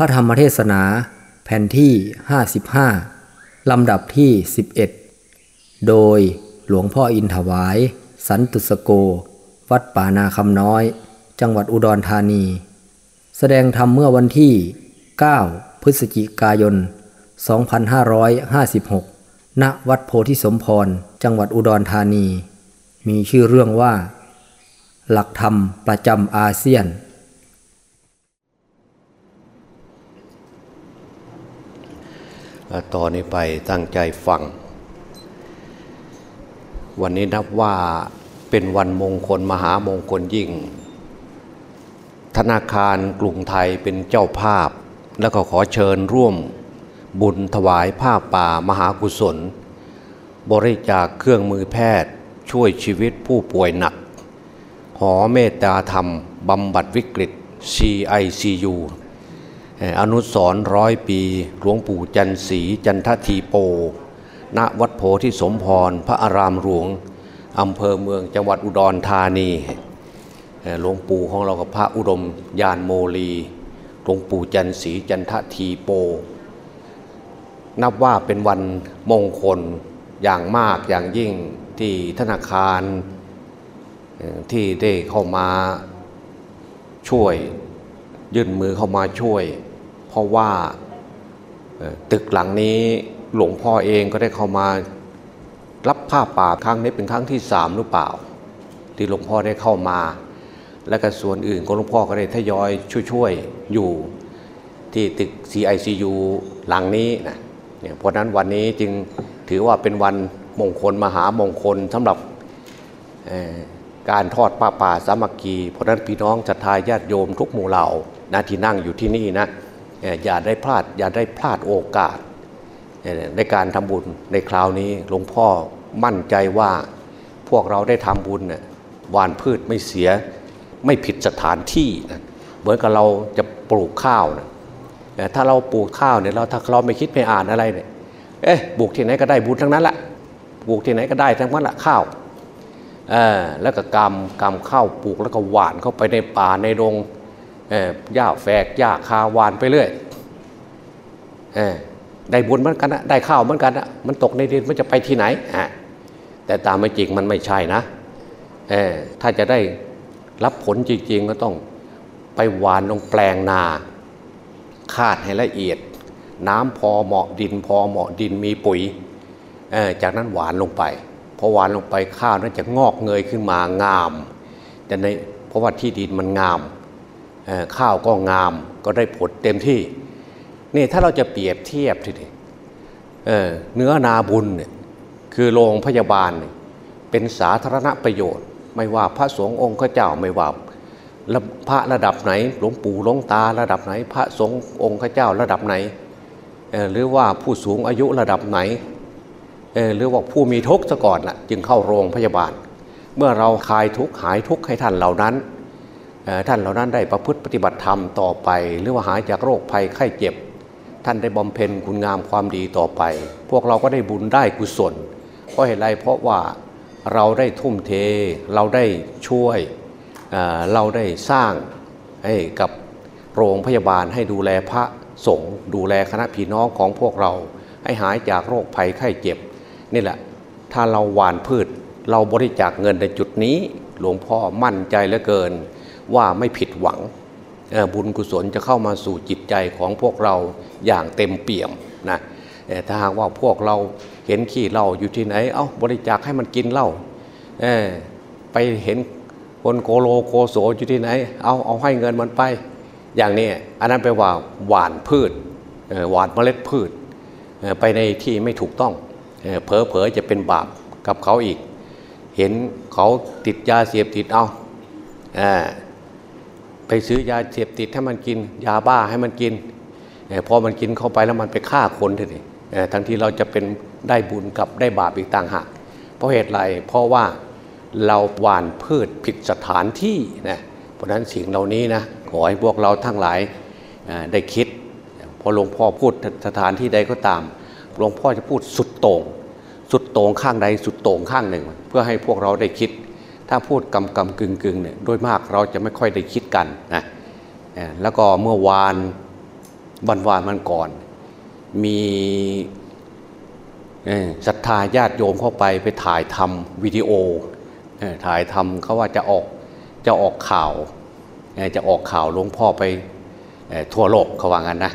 พระธรรมเทศนาแผ่นที่ 55 ลำดับที่ 11 โดยหลวงพ่ออินถวาย สันตุสโก วัดป่านาคำน้อย จังหวัดอุดรธานี แสดงธรรมเมื่อวันที่ 9 พฤศจิกายน 2556 ณ วัดโพธิสมพร จังหวัดอุดรธานี มีชื่อเรื่องว่า หลักธรรมประจำอาเซียน ต่อนนี้ไปตั้งใจฟัง วันนี้นับว่าเป็นวันมงคลมหามงคลยิ่ง ธนาคารกรุงไทยเป็นเจ้าภาพ แล้วก็ขอเชิญร่วมบุญถวายผ้าป่ามหากุศล บริจาคเครื่องมือแพทย์ช่วยชีวิตผู้ป่วยหนัก หอเมตตาธรรมบำบัดวิกฤต CICU อนุสรร้อยปี หลวงปู่จันสีจันททีโป ณวัดโพธิสมพร พระอารามหลวงอำเภอเมืองจังหวัดอุดรธานีหลวงปู่ของเรากับพระอุดมยานโมลีหลวงปู่จันสีจันททีโป นับว่าเป็นวันมงคลอย่างมากอย่างยิ่งที่ธนาคารที่ได้เข้ามาช่วย ยื่นมือเข้ามาช่วย ราะว่าตึกหลังนี้หลวงพ่อเองก็ได้เข้ามารับผ้าป่าครั้งนี้เป็นครั้งที่สามหรือเปล่า ที่หลวงพ่อได้เข้ามา และก็ส่วนอื่นก็หลวงพ่อก็ได้ทยอยช่วยๆอยู่ที่ตึก CICU หลังนี้นะเนี่ยเพราะนั้นวันนี้จึงถือว่าเป็นวันมงคลมหามงคลสำหรับการทอดป้าป่าสามัคคีเพราะนั้นพี่น้องจัตทายญาติโยมทุกหมู่เหล่านะที่นั่งอยู่ที่นี่นะ อย่าได้พลาด อย่าได้พลาดโอกาส ในการทำบุญในคราวนี้หลวงพ่อมั่นใจว่าพวกเราได้ทำบุญเนี่ยหวานพืชไม่เสียไม่ผิดสถานที่นะเหมือนกับเราจะปลูกข้าวนะถ้าเราปลูกข้าวเนี่ยเราถ้าเราไม่คิดไม่อ่านอะไรเนี่ยเอ๊ะปลูกที่ไหนก็ได้บุญทั้งนั้นแหละปลูกที่ไหนก็ได้ทั้งนั้นแหละข้าวแล้วก็กำกำข้าวปลูกแล้วก็หวานเข้าไปในป่าในดง หญ้าแฝกหญ้าคาหวานไปเรื่อยได้บุญเหมือนกันนะได้ข้าวเหมือนกันนะมันตกในดินมันจะไปที่ไหนแต่ตามไม่จริงมันไม่ใช่นะถ้าจะได้รับผลจริงๆก็ต้องไปหวานลงแปลงนา คาดให้ละเอียด น้ำพอเหมาะดินพอเหมาะดินมีปุ๋ยจากนั้นหวานลงไปพอหวานลงไปข้าวนั้นจะงอกเงยขึ้นมางามแต่ในเพราะว่าที่ดินมันงาม ข้าวก็งามก็ได้ผลเต็มที่ นี่ถ้าเราจะเปรียบเทียบทีนี้เนื้อนาบุญเนี่ยคือโรงพยาบาลเป็นสาธารณประโยชน์ ไม่ว่าพระสงฆ์องค์เจ้าไม่ว่าพระระดับไหนหลวงปู่หลวงตาระดับไหน พระสงฆ์องค์เจ้าระดับไหน หรือว่าผู้สูงอายุระดับไหน หรือว่าผู้มีทุกข์ซะก่อนนะจึงเข้าโรงพยาบาล เมื่อเราคลายทุกข์หายทุกข์ให้ท่านเหล่านั้น ท่านเหล่านั้นได้ประพฤติปฏิบัติธรรมต่อไป หรือว่าหายจากโรคภัยไข้เจ็บ ท่านได้บำเพ็ญคุณงามความดีต่อไป พวกเราก็ได้บุญได้กุศล เพราะเหตุไรเพราะว่าเราได้ทุ่มเท เราได้ช่วยเราได้สร้างให้กับโรงพยาบาลให้ดูแลพระสงฆ์ดูแลคณะพี่น้องของพวกเรา ให้หายจากโรคภัยไข้เจ็บ นี่แหละ ถ้าเราหวานพืช เราบริจาคเงินในจุดนี้ หลวงพ่อมั่นใจเหลือเกิน ว่าไม่ผิดหวังบุญกุศลจะเข้ามาสู่จิตใจของพวกเราอย่างเต็มเปี่ยมนะถ้าหากว่าพวกเราเห็นขี้เหล้าอยู่ที่ไหน เอา้าบริจาคให้มันกินเหล้าไปเห็นคนโกโลโกโสอยู่ที่ไหน เอาเอาให้เงินมันไป อย่างนี้อันนั้นแปลว่าหวานพืชหวานเมล็ดพืชไปในที่ไม่ถูกต้องเผลอๆจะเป็นบาปกับเขาอีก เห็นเขาติดยาเสพติดเอา ไปซื้อยาเสพติดให้มันกิน ยาบ้าให้มันกินพอมันกินเข้าไปแล้วมันไปฆ่าคนทีทั้งที่เราจะเป็นได้บุญกับได้บาปอีกต่างหากเพราะเหตุไรเพราะว่าเราหว่านพืชผิดสถานที่นะเพราะนั้นสิ่งเหล่านี้นะขอให้พวกเราทั้งหลายได้คิด พอหลวงพ่อพูดสถานที่ใดก็ตามหลวงพ่อจะพูดสุดโต่งสุดโต่งข้างใดสุดโต่งข้างหนึ่ง เพื่อให้พวกเราได้คิด ถ้าพูดกำกำกึ่งกึ่งเนี่ยโดยมากเราจะไม่ค่อยได้คิดกันนะแล้วก็เมื่อวานวันวานมันก่อน มีศรัทธาญาติโยมเข้าไปไปถ่ายทำวิดีโอถ่ายทำเขาว่าจะออกจะออกข่าวจะออกข่าวหลวงพ่อไปทั่วโลกเขาว่างั้นนะ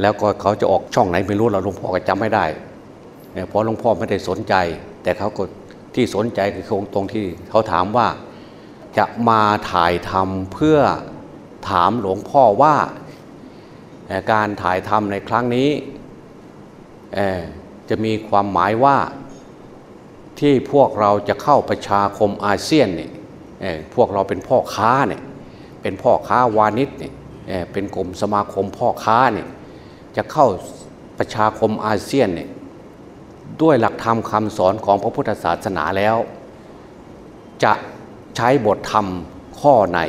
แล้วก็เขาจะออกช่องไหนไม่รู้เราหลวงพ่อก็จำไม่ได้เพราะหลวงพ่อไม่ได้สนใจ แต่เขาก็ ที่สนใจคือตรงที่เขาถามว่าจะมาถ่ายทำเพื่อถามหลวงพ่อว่าการถ่ายทำในครั้งนี้จะมีความหมายว่าที่พวกเราจะเข้าประชาคมอาเซียนเนี่ยพวกเราเป็นพ่อค้าเนี่ยเป็นพ่อค้าวานิชเนี่ยเป็นกลุ่มสมาคมพ่อค้าเนี่ยจะเข้าประชาคมอาเซียนเนี่ย ด้วยหลักธรรมคำสอนของพระพุทธศาสนาแล้ว จะใช้บทธรรมข้อไหน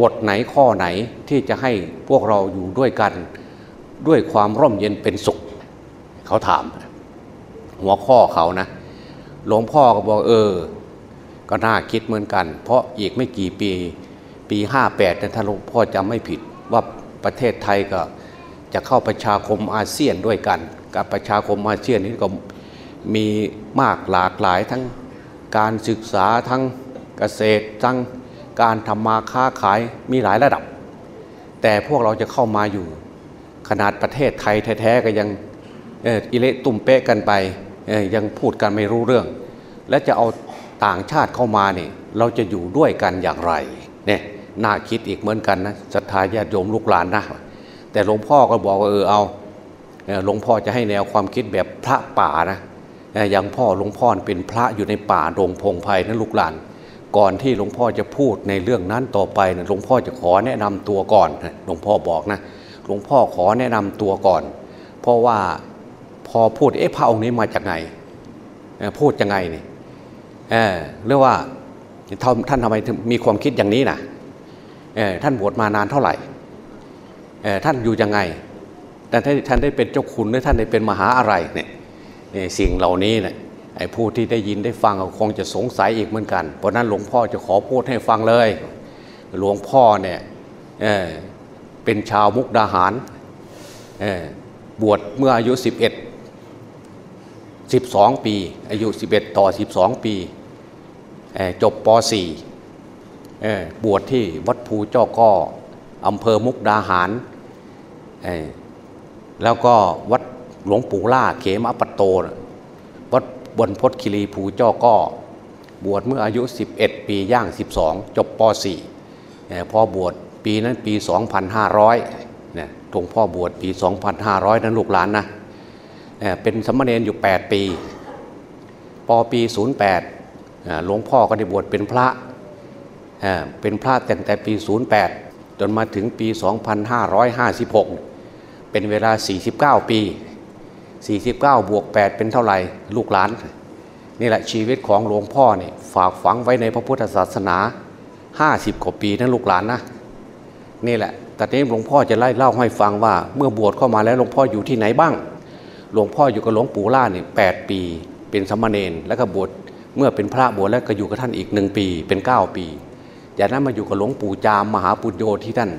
บทไหนข้อไหนที่จะให้พวกเราอยู่ด้วยกัน ด้วยความร่มเย็นเป็นสุข เขาถาม หัวข้อเขานะ หลวงพ่อก็บอกเออ ก็น่าคิดเหมือนกัน เพราะอีกไม่กี่ปี ปีห้าแปดถ้าหลวงพ่อจำไม่ผิดว่าประเทศไทยก็จะเข้าประชาคมอาเซียนด้วยกัน กับประชาคมอาเซียนนี้ก็มีมากหลากหลายทั้งการศึกษาทั้งเกษตรทั้งการทำมาค้าขายมีหลายระดับ แต่พวกเราจะเข้ามาอยู่ ขนาดประเทศไทยแท้ๆก็ยังอิเละตุ่มเป๊ะกันไปยังพูดกันไม่รู้เรื่อง และจะเอาต่างชาติเข้ามาเนี่ยเราจะอยู่ด้วยกันอย่างไรเนี่ยน่าคิดอีกเหมือนกันนะศรัทธาญาติโยมลูกหลานนะแต่หลวงพ่อก็บอกว่าเออเอา หลวงพ่อจะให้แนวความคิดแบบพระป่านะอย่างพ่อหลวงพ่อเป็นพระอยู่ในป่าดงพงไพ่นะลูกหลาน ก่อนที่หลวงพ่อจะพูดในเรื่องนั้นต่อไปนะหลวงพ่อจะขอแนะนำตัวก่อนหลวงพ่อบอกนะหลวงพ่อขอแนะนำตัวก่อน เพราะว่าพอพูดเอ๊ะพระองค์นี้มาจากไหนพูดยังไงนี่เรียกว่าท่านทำไมมีความคิดอย่างนี้นะท่านบวชมานานเท่าไหร่ท่านอยู่ยังไง แต่ท่านได้เป็นเจ้าคุณหรือท่านได้เป็นมหาอะไรเนี่ยสิ่งเหล่านี้เนี่ยไอ้ผู้ที่ได้ยินได้ฟังคงจะสงสัยอีกเหมือนกัน เพราะนั้นหลวงพ่อจะขอพูดให้ฟังเลย หลวงพ่อเนี่ยเเป็นชาวมุกดาหาร บวชเมื่ออายุ 11 12 ปี อายุ 11 ต่อ 12 ปีจบป .4 บวชที่วัดภูเจ้าก้ออำเภอมุกดาหาร แล้วก็วัดหลวงปู่ล่าเขมปัตโต วัดบนพศคิรีภูเจ้าก้อบวชเมื่ออายุ 11 ปีย่าง 12 จบป .4 พอบวชปีนั้นปี 2,500เนี่ยหลวงพ่อบวชปี 2,500 นั้นลูกหลานนะเป็นสมณเณรอยู่ 8 ปีปปี 08 หลวงพ่อก็ได้บวชเป็นพระ เป็นพระตั้งแต่ปี 08 จนมาถึงปี 2556 เป็นเวลา 49 ปี 49 บวก 8 เป็นเท่าไหร่ลูกหลาน นี่แหละชีวิตของหลวงพ่อเนี่ยฝากฝังไว้ในพระพุทธศาสนา 50 กว่าปีนะลูกหลานนะ นี่แหละแต่นี้หลวงพ่อจะไล่เล่าให้ฟังว่า เมื่อบวชเข้ามาแล้วหลวงพ่ออยู่ที่ไหนบ้าง หลวงพ่ออยู่กับหลวงปู่ล่าเนี่ยแปี เป็นสมณเณรแล้วก็บวชเมื่อเป็นพระบวชแล้วก็อยู่กับท่านอีกหนึ่งปีเป็น 9 ปี จากนั้นมาอยู่กับหลวงปู่จามมหาปุญโญที่ท่าน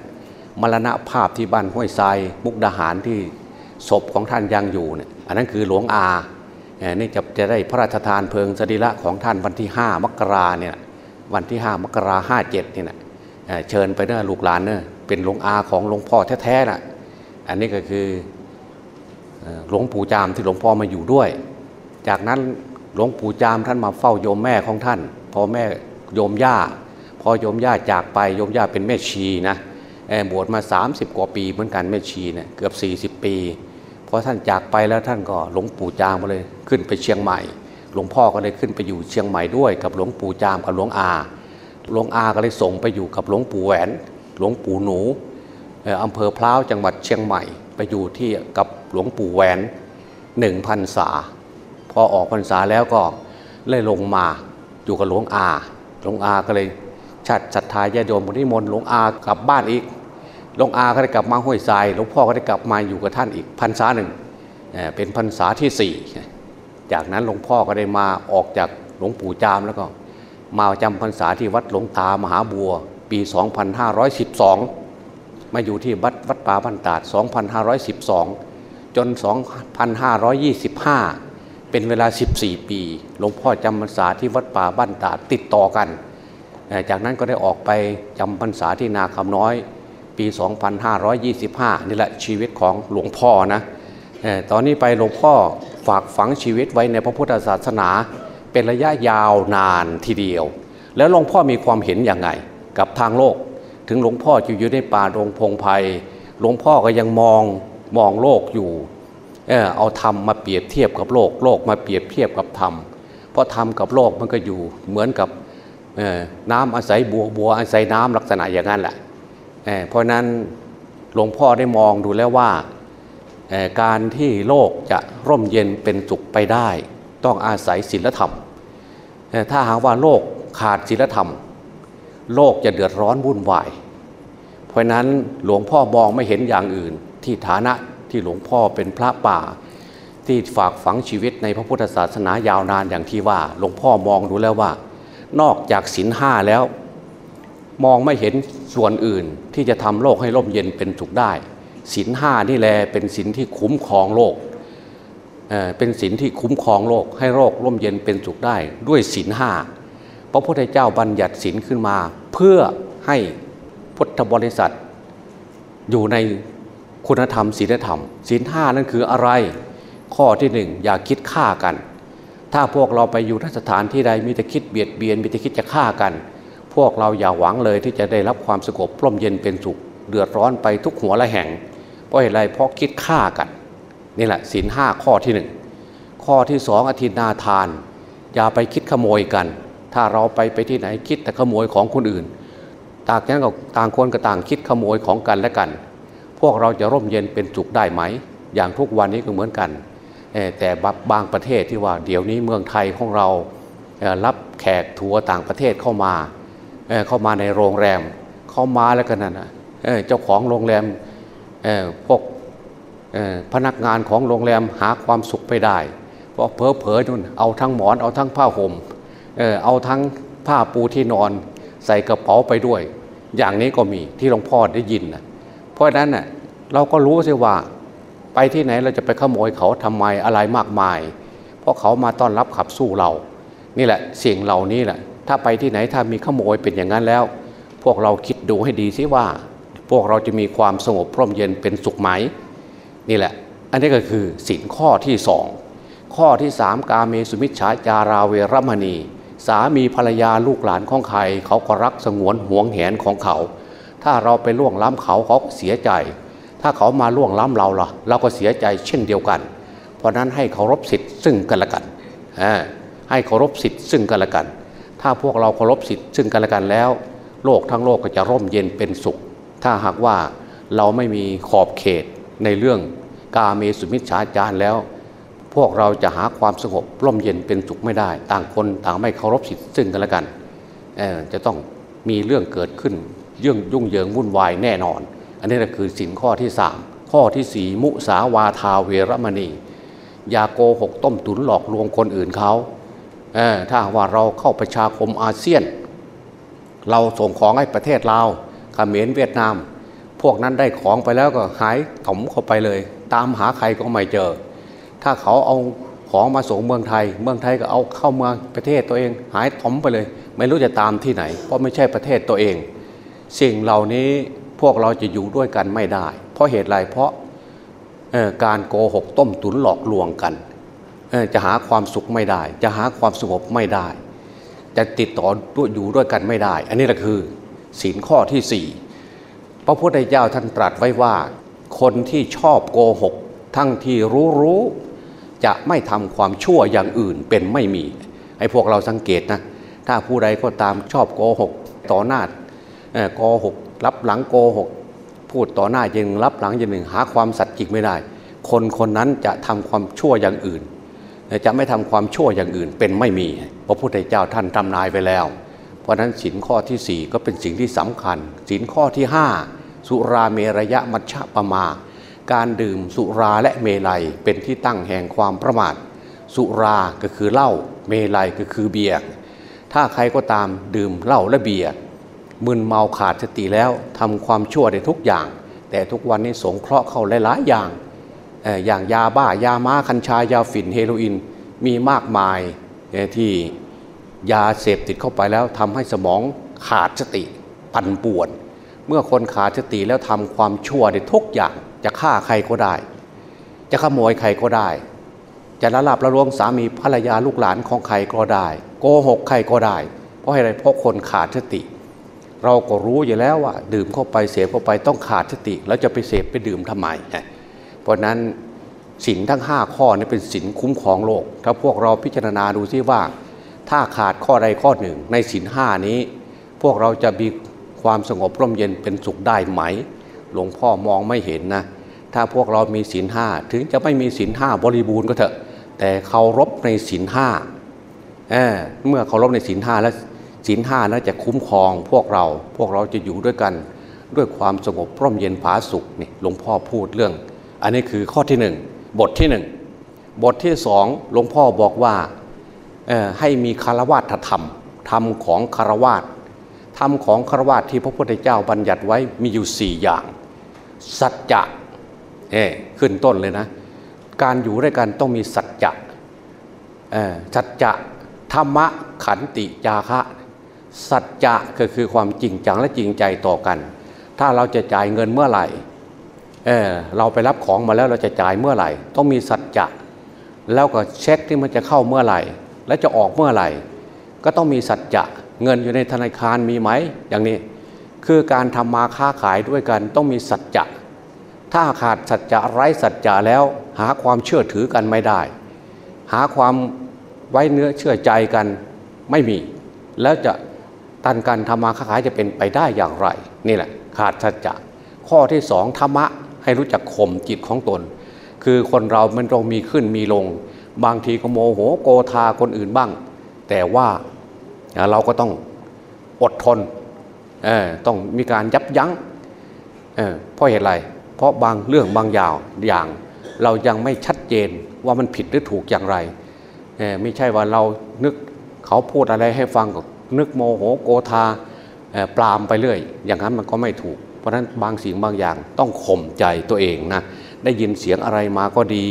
มรณะภาพที่บ้านห้วยทรายมุกดาหารที่ศพของท่านยังอยู่เนี่ยอันนั้นคือหลวงอาเนี่จะจะได้พระราชทานเพลิงสรีระของท่านวันที่ 5 มกราเนี่ยวันที่ 5 มกราห้าเจ็ดเนี่ยเชิญไปเน้อลูกหลานเน้อเป็นหลวงอาของหลวงพ่อแท้ๆน่ะอันนี้ก็คือหลวงปู่จามที่หลวงพ่อมาอยู่ด้วย จากนั้นหลวงปู่จามท่านมาเฝ้าโยมแม่ของท่าน พอแม่โยมย่า พอโยมย่าจากไปโยมย่าเป็นแม่ชีนะ บวชมา 30 กว่าปีเหมือนกันแม่ชีเนะี่ยเกือบ 40 ปีพอท่านจากไปแล้วท่านก็หลวงปู่จามมาเลยขึ้นไปเชียงใหม่ หลวงพ่อก็เลยขึ้นไปอยู่เชียงใหม่ด้วย กับหลวงปู่จามกับหลวงอาหลวงอาก็เลยส่งไปอยู่กับหลวงปู่แหวน หลวงปู่หนูอำเภอพร้าวจังหวัดเชียงใหม่ ไปอยู่ที่กับหลวงปู่แหวนหนึ่งพันษา พอออกพรรษาแล้วก็เลยลงมาอยู่กับหลวงอา หลวงอาก็เลยชัดศรัทธาญาโยมนิมนต์หลวงอากลับบ้านอีก หลวงอาก็ได้กลับมาห้วยทรายหลวงพ่อก็ได้กลับมาอยู่กับท่านอีกพรรษาหนึ่งเป็นพรรษาที่สี่จากนั้นหลวงพ่อก็ได้มาออกจากหลวงปู่จามแล้วก็มาจำพรรษาที่วัดหลวงตามหาบัว ปี 2512 มาอยู่ที่วัดวัดป่าบ้านตาด 2512 จน 2525 เป็นเวลา 14 ปี หลวงพ่อจำพรรษาที่วัดป่าบ้านตาดติดต่อกัน จากนั้นก็ได้ออกไปจำพรรษาที่นาคำน้อย ปี 2525 นี่แหละชีวิตของหลวงพ่อนะตอนนี้ไปหลวงพ่อฝากฝังชีวิตไว้ในพระพุทธศาสนา เป็นระยะยาวนานทีเดียว แล้วหลวงพ่อมีความเห็นอย่างไง กับทางโลก ถึงหลวงพ่อจะอยู่ในป่าดงพงไพ่หลวงพ่อก็ยังมองมองโลกอยู่เออเอาธรรมมาเปรียบเทียบกับโลก โลกมาเปรียบเทียบกับธรรมเพราะธรรมกับโลกมันก็อยู่เหมือนกับน้ำอาศัยบัวบัวอาศัยน้ำลักษณะอย่างนั้นแหละ เพราะนั้นหลวงพ่อได้มองดูแล้วว่าการที่โลกจะร่มเย็นเป็นสุขไปได้ ต้องอาศัยศีลธรรม ถ้าหากว่าโลกขาดศีลธรรม โลกจะเดือดร้อนวุ่นวาย เพราะนั้นหลวงพ่อมองไม่เห็นอย่างอื่น ที่ฐานะที่หลวงพ่อเป็นพระป่า ที่ฝากฝังชีวิตในพระพุทธศาสนายาวนานอย่างที่ว่า หลวงพ่อมองดูแล้วว่า นอกจากศีลห้าแล้ว มองไม่เห็นส่วนอื่นที่จะทำโลกให้ร่มเย็นเป็นสุขได้ศีลห้านี่แหละเป็นศีลที่คุ้มครองโลกเเป็นศีลที่คุ้มครองโลก ให้โลกร่มเย็นเป็นสุขได้ด้วยศีลห้าพระพุทธเจ้าบัญญัติศีลขึ้นมา เพื่อให้พุทธบริษัท อยู่ในคุณธรรมศีลธรรมศีลห้านั่นคืออะไร ข้อที่หนึ่งอย่าคิดฆ่ากัน ถ้าพวกเราไปอยู่นสถานที่ใดมีแต่คิดเบียดเบียนมีแต่คิดจะฆ่ากัน พวกเราอย่าหวังเลยที่จะได้รับความสงบร่มเย็นเป็นสุข เดือดร้อนไปทุกหัวละแห่ง เพราะอะไรเพราะคิดฆ่ากันนี่แหละศีลห้าข้อที่หนึ่งข้อที่สองอธินาทาน อย่าไปคิดขโมยกัน ถ้าเราไปไปที่ไหนคิดแต่ขโมยของคนอื่นต่างนั้นก็ต่างคนก็ต่างคิดขโมยของกันและกัน พวกเราจะร่มเย็นเป็นสุขได้ไหม อย่างทุกวันนี้ก็เหมือนกัน แต่บางประเทศที่ว่าเดี๋ยวนี้เมืองไทยของเรารับแขกทัวร์ต่างประเทศเข้ามา เข้ามาในโรงแรม เข้ามาแล้วกันนะเจ้าของโรงแรมพวกพนักงานของโรงแรมหาความสุขไปได้ เพราะเพอเพอนู่นเอาทั้งหมอนเอาทั้งผ้าห่มเอาทั้งผ้าปูที่นอนใส่กระเป๋าไปด้วย อย่างนี้ก็มีที่หลวงพ่อได้ยินนะเพราะฉะนั้นน่ะเราก็รู้สิว่าไปที่ไหนเราจะไปขโมยเขาทำไมอะไรมากมาย เพราะเขามาต้อนรับขับสู้เรา นี่แหละสิ่งเหล่านี้แหละ ถ้าไปที่ไหนถ้ามีขโมยเป็นอย่างนั้นแล้ว พวกเราคิดดูให้ดีสิว่า พวกเราจะมีความสงบพร่มเย็นเป็นสุขไหมนี่แหละ อันนี้ก็คือสินข้อที่สองข้อที่สามกาเมสุมิชฌาจาราเวรมณี สามีภรรยาลูกหลานของใคร เขาก็รักสงวนห่วงแหนของเขา ถ้าเราไปล่วงล้ำเขาเขาเสียใจ ถ้าเขามาล่วงล้ำเราล่ะ เราก็เสียใจเช่นเดียวกัน เพราะนั้นให้เคารพสิทธิ์ซึ่งกันและกันให้เคารพสิทธิ์ซึ่งกันและกัน ถ้าพวกเราเคารพสิทธิ์ซึ่งกันและกันแล้ว โลกทั้งโลกก็จะร่มเย็นเป็นสุข ถ้าหากว่าเราไม่มีขอบเขตในเรื่องกาเมสุมิชฌาจารแล้ว พวกเราจะหาความสงบร่มเย็นเป็นสุขไม่ได้ ต่างคนต่างไม่เคารพสิทธิ์ซึ่งกันและกันจะต้องมีเรื่องเกิดขึ้นยื่องยุ่งเหยิงวุ่นวายแน่นอน อันนี้ก็คือสินข้อที่สามข้อที่สี่มุสาวาทาเวรมณี อย่าโกหกต้มตุนหลอกลวงคนอื่นเขา ถ้าว่าเราเข้าประชาคมอาเซียน เราส่งของให้ประเทศเราเขมรเวียดนาม พวกนั้นได้ของไปแล้วก็หายถมเข้าไปเลย ตามหาใครก็ไม่เจอ ถ้าเขาเอาของมาส่งเมืองไทย เมืองไทยก็เอาเข้าเมืองประเทศตัวเองหายถมไปเลย ไม่รู้จะตามที่ไหน เพราะไม่ใช่ประเทศตัวเอง สิ่งเหล่านี้พวกเราจะอยู่ด้วยกันไม่ได้ เพราะเหตุไรเพราะการโกหกต้มตุนหลอกลวงกัน จะหาความสุขไม่ได้ จะหาความสงบไม่ได้ จะติดต่อด้วยอยู่ด้วยกันไม่ได้ อันนี้แหละคือศีลข้อที่สี่พระพุทธเจ้าท่านตรัสไว้ว่า คนที่ชอบโกหก ทั้งที่รู้รู้จะไม่ทำความชั่วอย่างอื่นเป็นไม่มีไอ้พวกเราสังเกตนะ ถ้าผู้ใดก็ตามชอบโกหกต่อหน้าโกหกรับหลังโกหก พูดต่อหน้ายังรับหลังอย่างหนึ่งหาความสัตย์จริงไม่ได้ คนคนนั้นจะทำความชั่วอย่างอื่น จะไม่ทำความชั่วอย่างอื่นเป็นไม่มีพระพุทธเจ้าท่านทำนายไปแล้ว เพราะนั้นสินข้อที่ 4 ก็เป็นสิ่งที่สำคัญสินข้อที่ 5 สุราเมรยะมัชฌะปมา การดื่มสุราและเมลัยเป็นที่ตั้งแห่งความประมาท สุราก็คือเหล้าเมลัยก็คือเบียร์ถ้าใครก็ตามดื่มเหล้าและเบียร์มึนเมาขาดสติแล้วทำความชั่วได้ทุกอย่าง แต่ทุกวันนี้สงเคราะห์เข้าหลายๆอย่าง อย่างยาบ้ายาม้าคัญชายาฝิ่นเฮโรอีนมีมากมายที่ยาเสพติดเข้าไปแล้วทำให้สมองขาดสติปั่นป่วน เมื่อคนขาดสติแล้วทำความชั่วได้ทุกอย่างจะฆ่าใครก็ได้ จะขโมยใครก็ได้ จะละลาบละลวงสามีภรรยาลูกหลานของใครก็ได้ โกหกใครก็ได้ เพราะอะไรเพราะคนขาดสติ เราก็รู้อยู่แล้วว่า ดื่มเข้าไปเสพเข้าไปต้องขาดสติ แล้วจะไปเสพไปดื่มทำไมเราะนั้นสินทั้ง 5 ข้อนี้เป็นสินคุ้มครองโลก ถ้าพวกเราพิจารณาดูซิว่า ถ้าขาดข้อใดข้อหนึ่ง ในสินห้านี้ พวกเราจะมีความสงบร่มเย็นเป็นสุขได้ไหม หลวงพ่อมองไม่เห็นนะ ถ้าพวกเรามีศีลห้าถึงจะไม่มีศีลห้าบริบูรณ์ก็เถอะ แต่เคารพในศีลห้าเเมื่อเคารพในศีลห้าแล้วศีลห้าแล้วจะคุ้มครองพวกเราพวกเราจะอยู่ด้วยกัน ด้วยความสงบร่มเย็นผาสุขนี่หลวงพ่อพูดเรื่อง อันนี้คือข้อที่หนึ่งบทที่หนึ่งบทที่สองหลวงพ่อบอกว่าให้มีคารวะธรรม ธรรมของคารวะธรรมของคารวะที่พระพุทธเจ้าบัญญัติไว้มีอยู่สี่อย่าง สัจจะเอ้ขึ้นต้นเลยนะ การอยู่ด้วยกันต้องมีสัจจะสัจจะธรรมะขันติจาคะ สัจจะก็คือความจริงจังและจริงใจต่อกัน ถ้าเราจะจ่ายเงินเมื่อไหร่ เออเราไปรับของมาแล้วเราจะจ่ายเมื่อไหร่ ต้องมีสัจจะแล้วก็เช็คที่มันจะเข้าเมื่อไหร่ และจะออกเมื่อไหร่ ก็ต้องมีสัจจะเงินอยู่ในธนาคารมีไหมอย่างนี้ คือการทำมาค้าขายด้วยกันต้องมีสัจจะถ้าขาดสัจจะไร้สัจจะแล้วหาความเชื่อถือกันไม่ได้ หาความไว้เนื้อเชื่อใจกันไม่มี แล้วจะตันการทำมาค้าขายจะเป็นไปได้อย่างไร นี่แหละ ขาดสัจจะข้อที่สองธรรมะ ให้รู้จักข่มจิตของตน คือคนเรามันต้องมีขึ้นมีลง บางทีก็โมโหโกธาคนอื่นบ้าง แต่ว่าเราก็ต้องอดทนต้องมีการยับยั้งเเพราะเหตุไร เพราะบางเรื่องบางอย่างอย่าง เรายังไม่ชัดเจนว่ามันผิดหรือถูกอย่างไร ไม่ใช่ว่าเรานึกเขาพูดอะไรให้ฟังก็นึกโมโหโกธาปรามไปเรื่อย อย่างนั้นมันก็ไม่ถูก เพราะฉะนั้นบางสิ่งบางอย่างต้องข่มใจตัวเองนะได้ยินเสียงอะไรมาก็ดี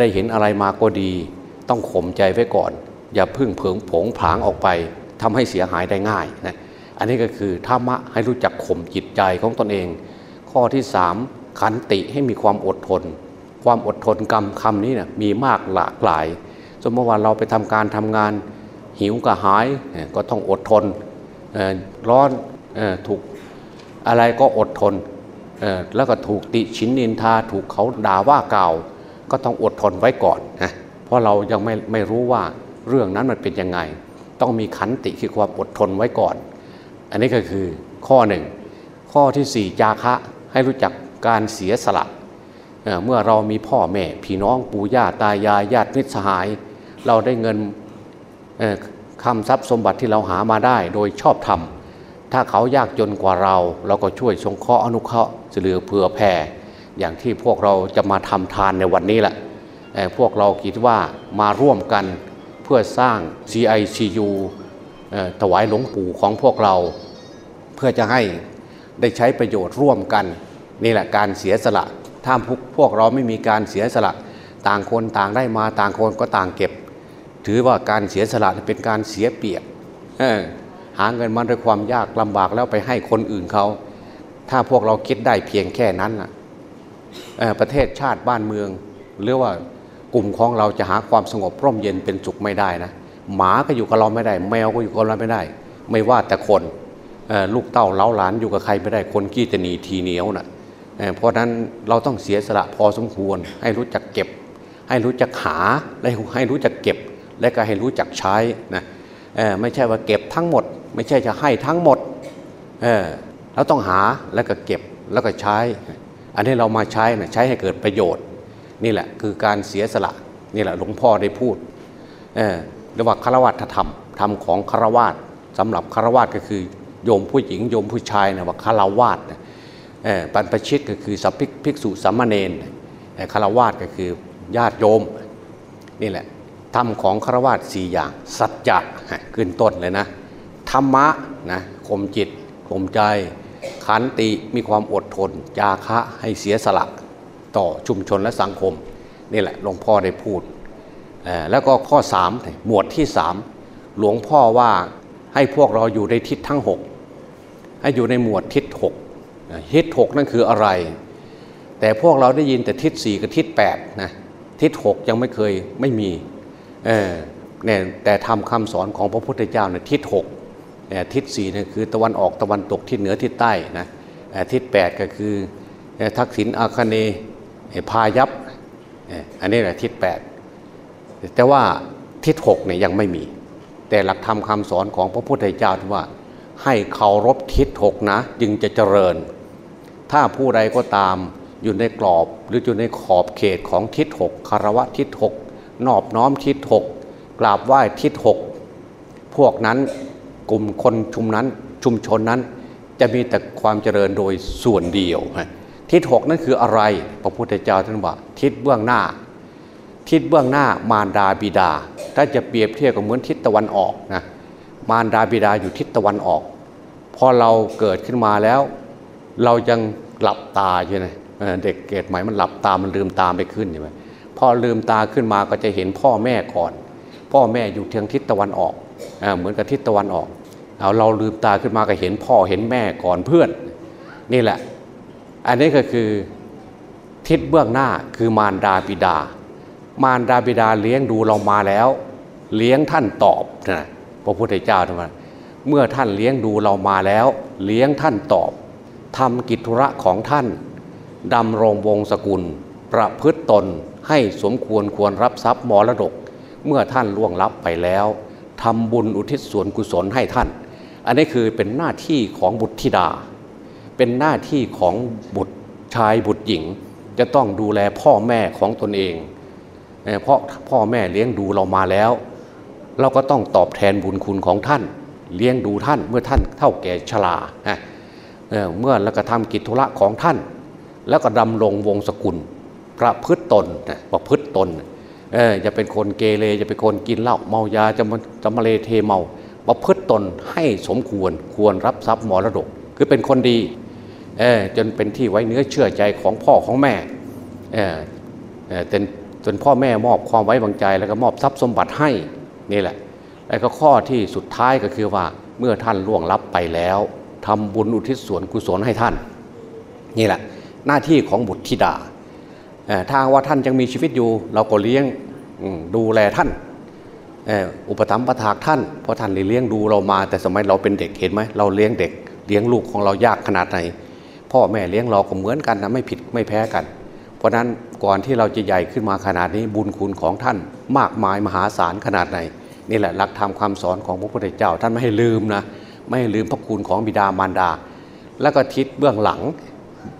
ได้เห็นอะไรมาก็ดี ต้องข่มใจไว้ก่อน อย่าพึ่งเผิงผงผางออกไปทำให้เสียหายได้ง่ายนะอันนี้ก็คือธรรมะให้รู้จักข่มจิตใจของตนเอง ข้อที่สามขันติให้มีความอดทน ความอดทนกรรมคำนี้นะมีมากหลากหลาย สมมติว่าเราไปทำการทำงานหิวกระหายก็ต้องอดทนร้อนออถูก อะไรก็อดทนแล้วก็ถูกติชินนินทาถูกเขาด่าว่าเก่าก็ต้องอดทนไว้ก่อนนะเพราะเรายังไม่ไม่รู้ว่าเรื่องนั้นมันเป็นยังไง ต้องมีขันติคือความอดทนไว้ก่อน อันนี้ก็คือข้อหนึ่งข้อที่สี่จาคะให้รู้จักการเสียสละเเมื่อเรามีพ่อแม่พี่น้องปู่ย่าตายายญาติมิตรสหาย เราได้เงินคำทรัพย์สมบัติที่เราหามาได้โดยชอบธรรม ถ้าเขายากจนกว่าเรา เราก็ช่วยสงเคราะห์อนุเคราะห์เหลือเผื่อแผ่อย่างที่พวกเราจะมาทำทานในวันนี้แหละพวกเราคิดว่ามาร่วมกันเพื่อสร้าง CICU ถวายหลวงปู่ของพวกเรา เพื่อจะให้ได้ใช้ประโยชน์ร่วมกัน นี่แหละการเสียสละ ถ้าพวกพวกเราไม่มีการเสียสละ ต่างคนต่างได้มาต่างคนก็ต่างเก็บ ถือว่าการเสียสละเป็นการเสียเปรียบเออ หาเงินมาด้วยความยากลำบากแล้วไปให้คนอื่นเขา ถ้าพวกเราคิดได้เพียงแค่นั้นน่ะประเทศชาติบ้านเมือง หรือว่ากลุ่มของเราจะหาความสงบร่มเย็นเป็นสุขไม่ได้นะหมาก็อยู่กับเราไม่ได้ แมวก็อยู่กับเราไม่ได้ ไม่ว่าแต่คนลูกเต้าเล้าหลานอยู่กับใครไม่ได้คนกี้จะหนีทีเหนียวนะ่ะเพราะนั้นเราต้องเสียสละพอสมควร ให้รู้จักเก็บ ให้รู้จักหาและให้รู้จักเก็บ และก็ให้รู้จักใช้นะเอ่อไม่ใช่ว่าเก็บทั้งหมด ไม่ใช่จะให้ทั้งหมดเออเราต้องหาแล้วก็เก็บแล้วก็ใช้ อันนี้เรามาใช้นะใช้ให้เกิดประโยชน์ นี่แหละคือการเสียสละนี่แหละหลวงพ่อได้พูดเออเรียกว่าคารวะธรรมธรรมของคารวะสำหรับคารวะก็คือโยมผู้หญิงโยมผู้ชายนะว่าคารวะนะเออปันประชิตก็คือสัพพิกษุสัมมาเนนเอ่อคารวะก็คือญาติโยมนี่แหละธรรมของคารวะสี่อย่าง สัจจะขึ้นต้นเลยนะ ธรรมะนะข่มจิตข่มใจ ขันติมีความอดทน จาคะให้เสียสละต่อชุมชนและสังคม นี่แหละหลวงพ่อได้พูด แล้วก็ข้อสามหมวดที่สามหลวงพ่อว่าให้พวกเราอยู่ในทิศทั้งหกให้อยู่ในหมวดทิศหกทิศหกนั่นคืออะไร แต่พวกเราได้ยินแต่ทิศสี่กับทิศแปดนะทิศหกยังไม่เคยไม่มีเนี่ยแต่ทำคำสอนของพระพุทธเจ้าเนี่ยทิศหก ทิศสี่เนี่ยคือตะวันออกตะวันตกทิศเหนือทิศใต้นะทิศแปดก็คือทักษิณอาคเนพายัพอันนี้แหละทิศแปดแต่ว่าทิศหกเนี่ยยังไม่มี แต่หลักธรรมคาสอนของพระพุทธเจ้าที่ว่าให้เคารพทิศหกนะจึงจะเจริญ ถ้าผู้ใดก็ตามอยู่ในกรอบหรืออยู่ในขอบเขตของทิศหกคารวะทิศหกนอบน้อมทิศหกกราบไหว้ทิศหกพวกนั้น กลุ่มคนชุมนั้นชุมชนนั้น จะมีแต่ความเจริญโดยส่วนเดียว ทิศหกนั่นคืออะไร พระพุทธเจ้าท่านว่า ทิศเบื้องหน้า ทิศเบื้องหน้ามารดาบิดา ถ้าจะเปรียบเทียบกับเหมือนทิศตะวันออกนะมารดาบิดาอยู่ทิศตะวันออก พอเราเกิดขึ้นมาแล้ว เรายังหลับตาใช่ไหมเด็กเกิดใหม่มันหลับตามันลืมตาไปขึ้นใช่ไหมพอลืมตาขึ้นมาก็จะเห็นพ่อแม่ก่อน พ่อแม่อยู่ทางทิศตะวันออก เหมือนกับทิศตะวันออกเอาเราลืมตาขึ้นมาก็เห็นพ่อเห็นแม่ก่อนเพื่อน นี่แหละ อันนี้ก็คือทิศเบื้องหน้าคือมารดาบิดา มารดาบิดาเลี้ยงดูเรามาแล้ว เลี้ยงท่านตอบนะพระพุทธเจ้าท่านเมื่อท่านเลี้ยงดูเรามาแล้ว เลี้ยงท่านตอบทำกิจธุระของท่านดำรงวงศกุล ประพฤตตนให้สมควรควรรับทรัพย์มรดก เมื่อท่านล่วงลับไปแล้ว ทำบุญอุทิศส่วนกุศลให้ท่าน อันนี้คือเป็นหน้าที่ของบุตรธิดา เป็นหน้าที่ของบุตรชายบุตรหญิง จะต้องดูแลพ่อแม่ของตนเอง เพราะพ่อแม่เลี้ยงดูเรามาแล้ว เราก็ต้องตอบแทนบุญคุณของท่าน เลี้ยงดูท่านเมื่อท่านเท่าแก่ชราเเมื่อแล้วก็ทำกิจธุระของท่าน แล้วก็ดำรงวงศกุลประพฤตตนประพฤตตน เออจะเป็นคนเกเรจะเป็นคนกินเหล้าเมายาจะมาจะมาเลเทเมาประพฤติตนให้สมควรควรรับทรัพย์มรดก คือเป็นคนดีเออจนเป็นที่ไว้เนื้อเชื่อใจของพ่อของแม่เออเออจนจนพ่อแม่มอบความไว้วางใจแล้วก็มอบทรัพย์สมบัติให้นี่แหละแล้วก็ข้อที่สุดท้ายก็คือว่าเมื่อท่านล่วงลับไปแล้วทำบุญอุทิศส่วนกุศลให้ท่าน นี่แหละ หน้าที่ของบุตรธิดา ถ้าว่าท่านยังมีชีวิตอยู่ เราก็เลี้ยงดูแลท่านอุปถัมภ์ประทากท่านเพราะท่านเลี้ยงดูเรามาแต่สมัยเราเป็นเด็กเห็นไหมเราเลี้ยงเด็กเลี้ยงลูกของเรายากขนาดไหนพ่อแม่เลี้ยงเราก็เหมือนกันนะไม่ผิดไม่แพ้กัน เพราะนั้นก่อนที่เราจะใหญ่ขึ้นมาขนาดนี้บุญคุณของท่านมากมายมหาศาลขนาดไหนนี่แหละหลักธรรมคาสอนของพระพุทธเจ้า ท่านไม่ให้ลืมนะไม่ให้ลืมพระคุณของบิดามารดา แล้วก็ทิศเบื้องหลัง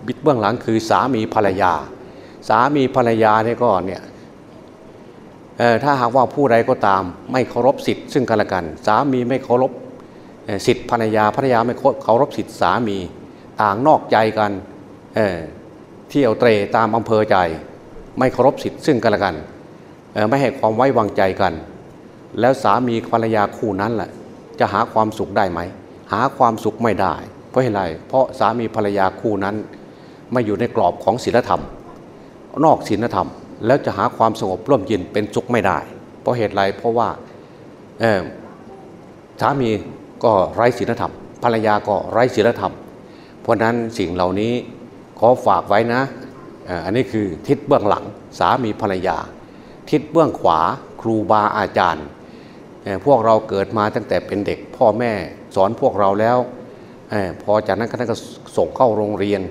บิดเบื้องหลังคือสามีภรรยา สามีภรรยาเนี่ยก็เนี่ยถ้าหากว่าผู้ใดก็ตาม ไม่เคารพสิทธิ์ซึ่งกันและกัน สามีไม่เคารพสิทธิ์ภรรยาภรรยาไม่เคารพสิทธิ์สามีต่างนอกใจกันเเที่ยวเตรตามอำเภอใจ ไม่เคารพสิทธิ์ซึ่งกันและกัน ไม่ให้ความไว้วางใจกัน แล้วสามีภรรยาคู่นั้นแหละจะหาความสุขได้ไหม หาความสุขไม่ได้ เพราะอะไรเพราะสามีภรรยาคู่นั้น ไม่อยู่ในกรอบของศีลธรรม นอกศีลธรรม แล้วจะหาความสงบร่มเย็นเป็นสุขไม่ได้ เพราะเหตุไรเพราะว่าสามีก็ไร้ศีลธรรม ภรรยาก็ไร้ศีลธรรม เพราะนั้นสิ่งเหล่านี้ขอฝากไว้นะอันนี้คือทิศเบื้องหลังสามีภรรยา ทิศเบื้องขวาครูบาอาจารย์พวกเราเกิดมาตั้งแต่เป็นเด็กพ่อแม่สอนพวกเราแล้ว พอจากนั้นก็นก็ส่งเข้าโรงเรียน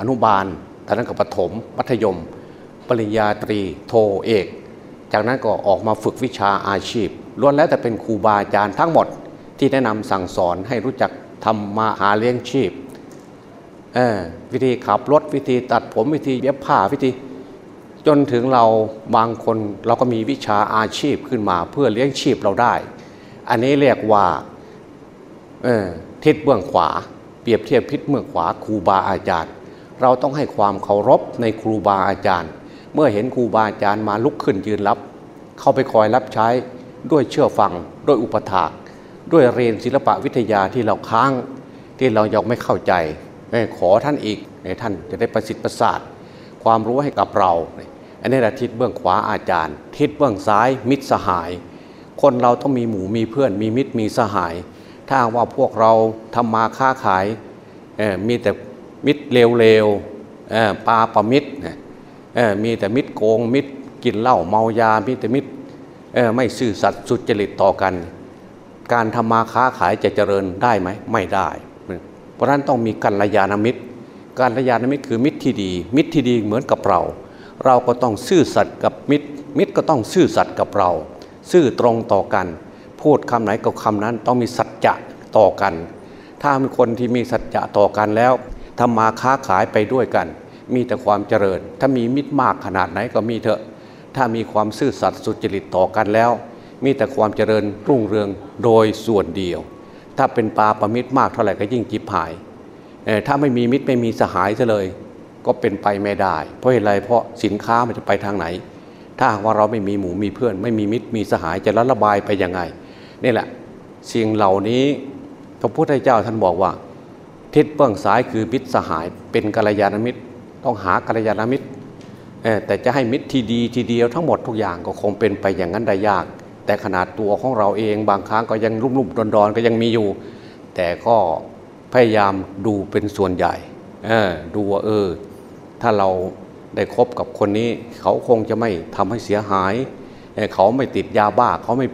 อนุบาล ตอนนั้นก็ปฐมมัธยม ปริญญาตรีโทเอก จากนั้นก็ออกมาฝึกวิชาอาชีพล้วนแล้วแต่เป็นครูบาอาจารย์ทั้งหมด ที่แนะนำสั่งสอนให้รู้จักทำมาหาเลี้ยงชีพวิธีขับรถวิธีตัดผมวิธีเย็บผ้าวิธี จนถึงเราบางคนเราก็มีวิชาอาชีพขึ้นมาเพื่อเลี้ยงชีพเราได้ อันนี้เรียกว่าทิศเบื้องขวา เปรียบเทียบทิศเบื้องขวาครูบาอาจารย์ เราต้องให้ความเคารพในครูบาอาจารย์ เมื่อเห็นครูบาอาจารย์มาลุกขึ้นยืนรับ เข้าไปคอยรับใช้ด้วยเชื่อฟังด้วยอุปถากด้วยเรียนศิลปะวิทยาที่เราค้างที่เรายังไม่เข้าใจ ขอท่านอีกท่านจะได้ประสิทธิ์ประสาทความรู้ให้กับเรา อันนี้แหละทิศเบื้องขวาอาจารย์ ทิศเบื้องซ้ายมิตรสหาย คนเราต้องมีหมู่มีเพื่อนมีมิตรมีสหาย ถ้าว่าพวกเราทำมาค้าขายมีแต่ มิตรเลวๆปลาประมิตรมีแต่มิตรโกงมิตรกินเหล้าเมายามีแต่มิตรไม่ซื่อสัตย์สุจริตต่อกัน การทำมาค้าขายจะเจริญได้ไหมไม่ได้ เพราะนั้นต้องมีกัลยาณมิตรกัลยาณมิตรคือมิตรที่ดี มิตรที่ดีเหมือนกับเรา เราก็ต้องซื่อสัตย์กับมิตร มิตรก็ต้องซื่อสัตย์กับเรา ซื่อตรงต่อกัน พูดคำไหนกับคำนั้นต้องมีสัจจะต่อกัน ถ้ามีคนที่มีสัจจะต่อกันแล้ว ทำมาค้าขายไปด้วยกัน มีแต่ความเจริญ ถ้ามีมิตรมากขนาดไหนก็มีเถอะ ถ้ามีความซื่อสัตย์สุจริตต่อกันแล้ว มีแต่ความเจริญรุ่งเรืองโดยส่วนเดียว ถ้าเป็นปลาประมิตรมากเท่าไหร่ก็ยิ่งจิบหายถ้าไม่มีมิตรไม่มีสหายซะเลย ก็เป็นไปไม่ได้ เพราะอะไรเพราะสินค้ามันจะไปทางไหน ถ้าว่าเราไม่มีหมูมีเพื่อน ไม่มีมิตรมีสหายจะระบายไปยังไงนี่แหละสิ่งเหล่านี้พระพุทธเจ้าท่านบอกว่า ทิศเบื้องซ้ายคือมิตรสหาย เป็นกัลยาณมิตร ต้องหากัลยาณมิตรแต่จะให้มิตรที่ดีทีเดียวทั้งหมดทุกอย่างก็คงเป็นไปอย่างนั้นได้ยาก แต่ขนาดตัวของเราเองบางครั้งก็ยังรุ่มๆดอนๆก็ยังมีอยู่ แต่ก็พยายามดูเป็นส่วนใหญ่ดูว่าเออ ถ้าเราได้คบกับคนนี้ เขาคงจะไม่ทำให้เสียหาย เขาไม่ติดยาบ้า เขาไม่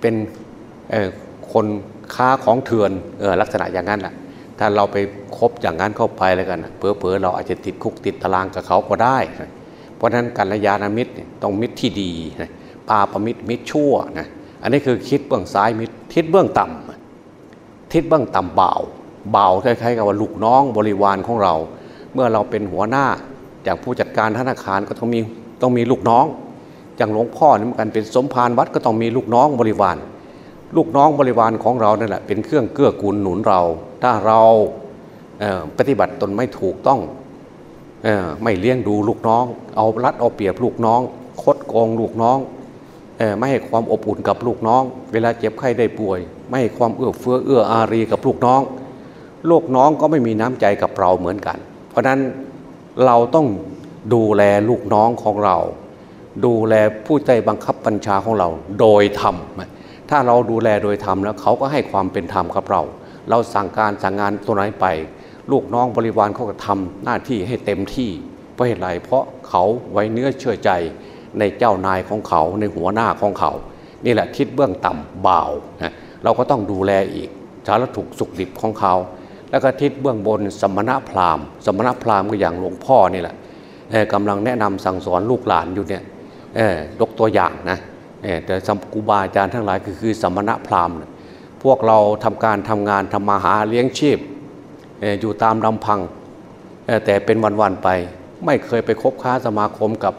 เป็นคนค้าของเถื่อนออลักษณะอย่างนั้นแหละ ถ้าเราไปคบอย่างนั้นเข้าไปแล้วกันเผลอๆเราอาจจะติดคุกติดตารางกับเขาก็ได้ เพราะฉะนั้นกัลยาณมิตรต้องมิตรที่ดีปาประมิตรมิตรชั่วนะอันนี้คือคิดเบื้องซ้ายมิตรทิศเบื้องต่ำทิศเบื้องต่ำเบาเบาคล้ายๆกับว่าลูกน้องบริวารของเรา เมื่อเราเป็นหัวหน้าจากผู้จัดการธนาคารก็ต้องมีต้องมีลูกน้องอย่างหลวงพ่อนี่เหมือนกันเป็นสมภารวัดก็ต้องมีลูกน้องบริวาร ลูกน้องบริวารของเรานั่นแหละเป็นเครื่องเกื้อกูลหนุนเรา ถ้าเราปฏิบัติตนไม่ถูกต้องไม่เลี้ยงดูลูกน้อง เอารัดเอาเปรียบลูกน้อง คดโกงลูกน้องไม่ให้ความอบอุ่นกับลูกน้อง เวลาเจ็บไข้ได้ป่วย ไม่ให้ความเอื้อเฟื้อเอื้ออารีกับลูกน้อง ลูกน้องก็ไม่มีน้ำใจกับเราเหมือนกัน เพราะนั้นเราต้องดูแลลูกน้องของเรา ดูแลผู้ใจบังคับบัญชาของเราโดยธรรมถ้าเราดูแลโดยธรรมแล้วเขาก็ให้ความเป็นธรรมกับเรา เราสั่งการสั่งงานตัวไหนไป ลูกน้องบริวารเขาก็ทำหน้าที่ให้เต็มที่เพราะเหตุไรเพราะเขาไว้เนื้อเชื่อใจในเจ้านายของเขาในหัวหน้าของเขา นี่แหละทิศเบื้องต่ำเบาเราก็ต้องดูแลอีกสารถูกสุขดิบของเขา แล้วก็ทิศเบื้องบนสมณะพราหมณ์ สมณะพราหมณ์ก็อย่างหลวงพ่อนี่แหละกำลังแนะนำสั่งสอนลูกหลานอยู่เนี่ยยกตัวอย่างนะแต่สัมกูบาอาจารย์ทั้งหลายคือคือสมณะพราหมณ์ พวกเราทำการทำงานทำมาหาเลี้ยงชีพอยู่ตามลำพัง แต่เป็นวันๆไป ไม่เคยไปคบค้าสมาคมกับ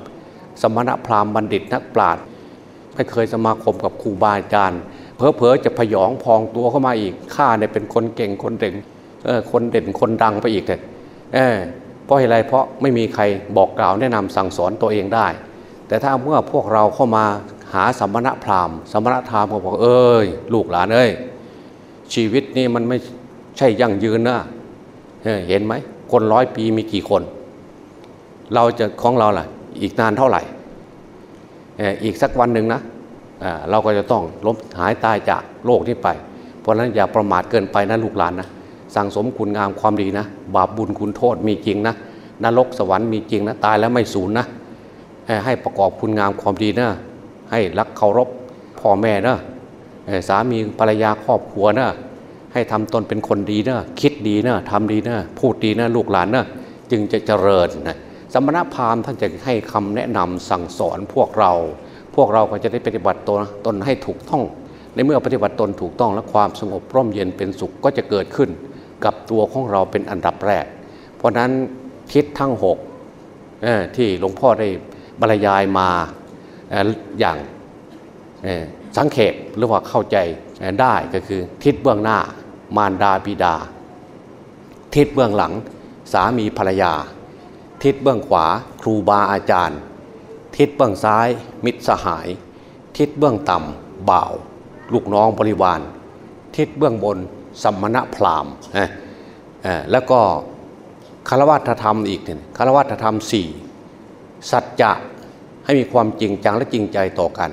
สมณพราหมณ์บัณฑิตนักปราชญ์ไม่เคยสมาคมกับครูบาอาจารย์เพอๆจะพยองพองตัวเข้ามาอีกข้าเนี่ยเป็นคนเก่งคนเด่งคนเด่นคนดังไปอีกเลยเเพราะอะไรเพราะไม่มีใครบอกกล่าวแนะนำสั่งสอนตัวเองได้ แต่ถ้าเมื่อพวกเราเข้ามาหาสมณพราหมณ์สมณธรรมก็บอกเอ้ยลูกหลานเอ้ย ชีวิตนี่มันไม่ใช่ยั่งยืนนะเห็นไหม คนร้อยปีมีกี่คน เราจะของเราล่ะ อีกนานเท่าไหร่อีกสักวันหนึ่งนะเราก็จะต้องล้มหายตายจากโลกนี้ไป เพราะฉะนั้นอย่าประมาทเกินไปนะลูกหลานนะสั่งสมคุณงามความดีนะ บาปบุญคุณโทษมีจริงนะนรกสวรรค์มีจริงนะตายแล้วไม่สูญนะให้ประกอบคุณงามความดีนะให้รักเคารพพ่อแม่นะ สามีภรรยาครอบครัวนะให้ทำตนเป็นคนดีนะคิดดีนะทำดีนะพูดดีนะลูกหลานนะจึงจะเจริญนะสมณพราหมณ์ท่านจะให้คำแนะนำสั่งสอนพวกเรา พวกเราก็จะได้ปฏิบัติตนตนให้ถูกต้อง ในเมื่อปฏิบัติตนถูกต้องและความสงบร่มเย็นเป็นสุขก็จะเกิดขึ้น กับตัวของเราเป็นอันดับแรก เพราะนั้นทิศทั้งหกที่หลวงพ่อได้บรรยายมาอย่าง สังเขปหรือว่าเข้าใจได้ก็คือทิศเบื้องหน้ามารดาบิดา ทิศเบื้องหลังสามีภรรยา ทิศเบื้องขวาครูบาอาจารย์ ทิศเบื้องซ้าย มิตรสหาย ทิศเบื้องต่ำบ่าว ลูกน้องบริวาร ทิศเบื้องบนสัมมณพราหมณ์แล้วก็คารวัตธรรมอีกเนี่ยคารวัตธรรมสี่สัจจะให้มีความจริงจังและจริงใจต่อกัน